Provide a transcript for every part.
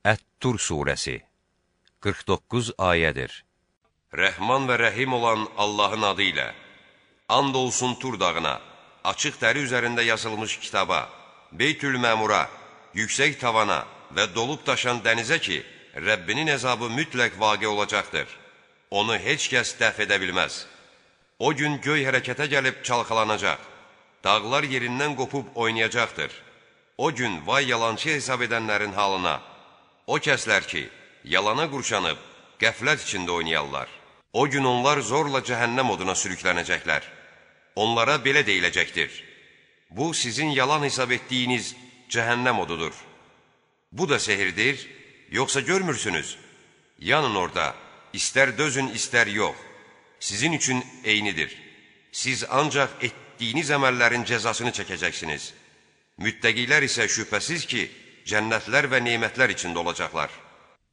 Ət-Tur surəsi 49 ayədir. Rəhman və rəhim olan Allahın adı ilə And olsun Tur dağına, açıq dəri üzərində yazılmış kitaba, Beytül Məmura, yüksək tavana və dolub daşan dənizə ki, Rəbbinin əzabı mütləq vaqe olacaqdır. Onu heç kəs dəf edə bilməz. O gün göy hərəkətə gəlib çalxalanacaq, dağlar yerindən qopub oynayacaqdır. O gün vay yalancı hesab edənlərin halına, o kəslər ki, yalana qurşanıb, qəflət içində oynayarlar. O gün onlar zorla cəhənnəm oduna sürüklənəcəklər. Onlara belə deyiləcəkdir. Bu, sizin yalan hesab etdiyiniz cəhənnəm odudur. Bu da sehirdir, yoxsa görmürsünüz? Yanın orada, istər dözün, istər yox. Sizin üçün eynidir. Siz ancaq etdiyiniz əməllərin cəzasını çəkəcəksiniz. Müttəqilər isə şübhəsiz ki, cənnətlər və nemətlər içində olacaqlar.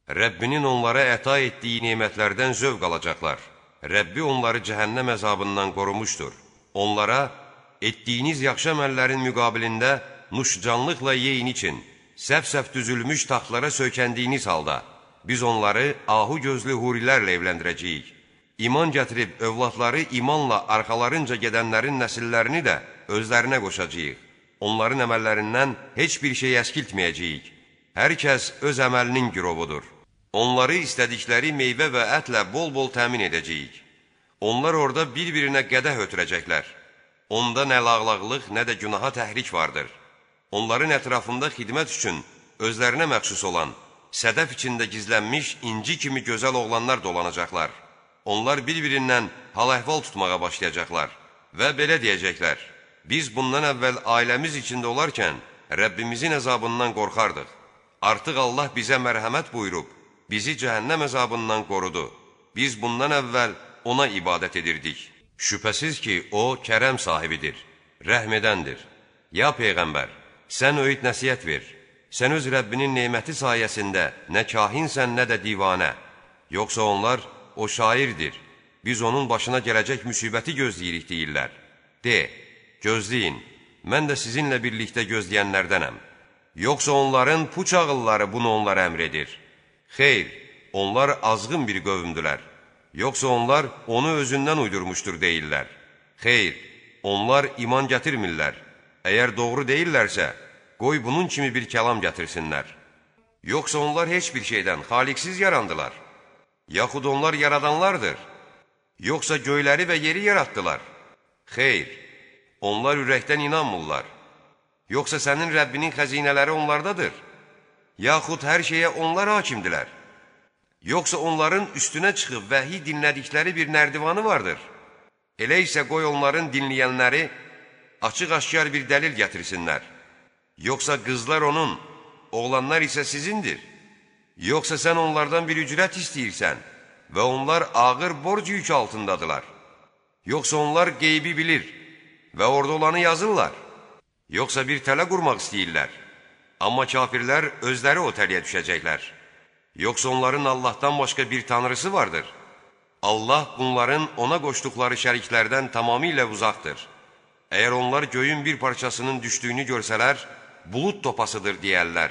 Rəbbinin onlara əta etdiyi nemətlərdən zövq alacaqlar. Rəbbi onları cəhənnəm əzabından qorumuşdur. Onlara etdiyiniz yaxşı əməllərin müqabilində nuşcanlıqla yeyin için, səf-səf düzülmüş taxtlara söykəndiyiniz halda, biz onları ahu gözlü hurilərlə evləndirəcəyik. İman gətirib övladları imanla arxalarınca gedənlərin nəsillərini də özlərinə qoşacağıq. Onların əməllərindən heç bir şey əskiltməyəcəyik. Hər kəs öz əməlinin girovudur. Onları istədikləri meyvə və ətlə bol-bol təmin edəcəyik. Onlar orada bir-birinə qədəh ötürəcəklər. Onda nə lağlaqlıq, nə də günaha təhrik vardır. Onların ətrafında xidmət üçün özlərinə məxsus olan, sədəf içində gizlənmiş inci kimi gözəl oğlanlar dolanacaqlar. Onlar bir-birindən hal-əhval tutmağa başlayacaqlar və belə deyəcəklər. Biz bundan əvvəl ailəmiz içində olarkən Rəbbimizin əzabından qorxardıq. Artıq Allah bizə mərhəmət buyurub, bizi cəhənnəm əzabından qorudu. Biz bundan əvvəl ona ibadət edirdik. Şübhəsiz ki, o kərəm sahibidir, rəhm edəndir. Ya Peyğəmbər, sən öyüd nəsiyyət ver. Sən öz Rəbbinin neməti sayəsində nə kahinsən, nə də divanə. Yoxsa onlar, o şairdir. Biz onun başına gələcək müsibəti gözləyirik deyirlər. De, Gözləyin, mən də sizinlə birlikdə gözləyənlərdənəm. Yoxsa onların puç ağılları bunu onlara əmr edir. Xeyr, onlar azğın bir qövmdülər. Yoxsa onlar onu özündən uydurmuşdur deyirlər. Xeyr, onlar iman gətirmirlər. Əgər doğru deyirlərsə, qoy bunun kimi bir kəlam gətirsinlər. Yoxsa onlar heç bir şeydən xaliqsiz yarandılar. Yaxud onlar yaradanlardır. Yoxsa göyləri və yeri yaratdılar. Xeyr, Onlar ürəkdən inanmırlar. Yoxsa sənin Rəbbinin xəzinələri onlardadır? Yaxud hər şeyə onlar hakimdilər? Yoxsa onların üstünə çıxıb vəhi dinlədikləri bir nərdivanı vardır? Elə isə qoy onların dinləyənləri açıq-aşkar bir dəlil gətirsinlər. Yoxsa qızlar onun, oğlanlar isə sizindir. Yoxsa sən onlardan bir ücrət istəyirsən və onlar ağır borc yükü altındadılar. Yoxsa onlar qeybi bilir və orada olanı yazırlar. Yoxsa bir tələ qurmaq istəyirlər. Amma kafirlər özləri o təliyə düşəcəklər. Yoxsa onların Allahdan başqa bir tanrısı vardır. Allah bunların ona qoşduqları şəriklərdən tamamilə uzaqdır. Əgər onlar göyün bir parçasının düşdüyünü görsələr, bulud topasıdır deyərlər.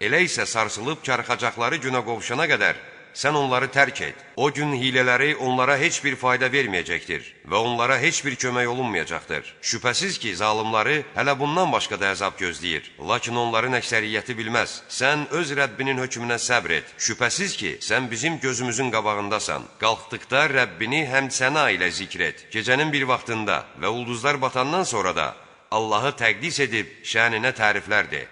Elə isə sarsılıb çarxacaqları günə qovuşana qədər sən onları tərk et. O gün hilələri onlara heç bir fayda verməyəcəkdir və onlara heç bir kömək olunmayacaqdır. Şübhəsiz ki, zalimları hələ bundan başqa da əzab gözləyir. Lakin onların əksəriyyəti bilməz. Sən öz Rəbbinin hökmünə səbr et. Şübhəsiz ki, sən bizim gözümüzün qabağındasan. Qalxdıqda Rəbbini həm sənə ilə zikr et. Gecənin bir vaxtında və ulduzlar batandan sonra da Allahı təqdis edib şəninə təriflər de.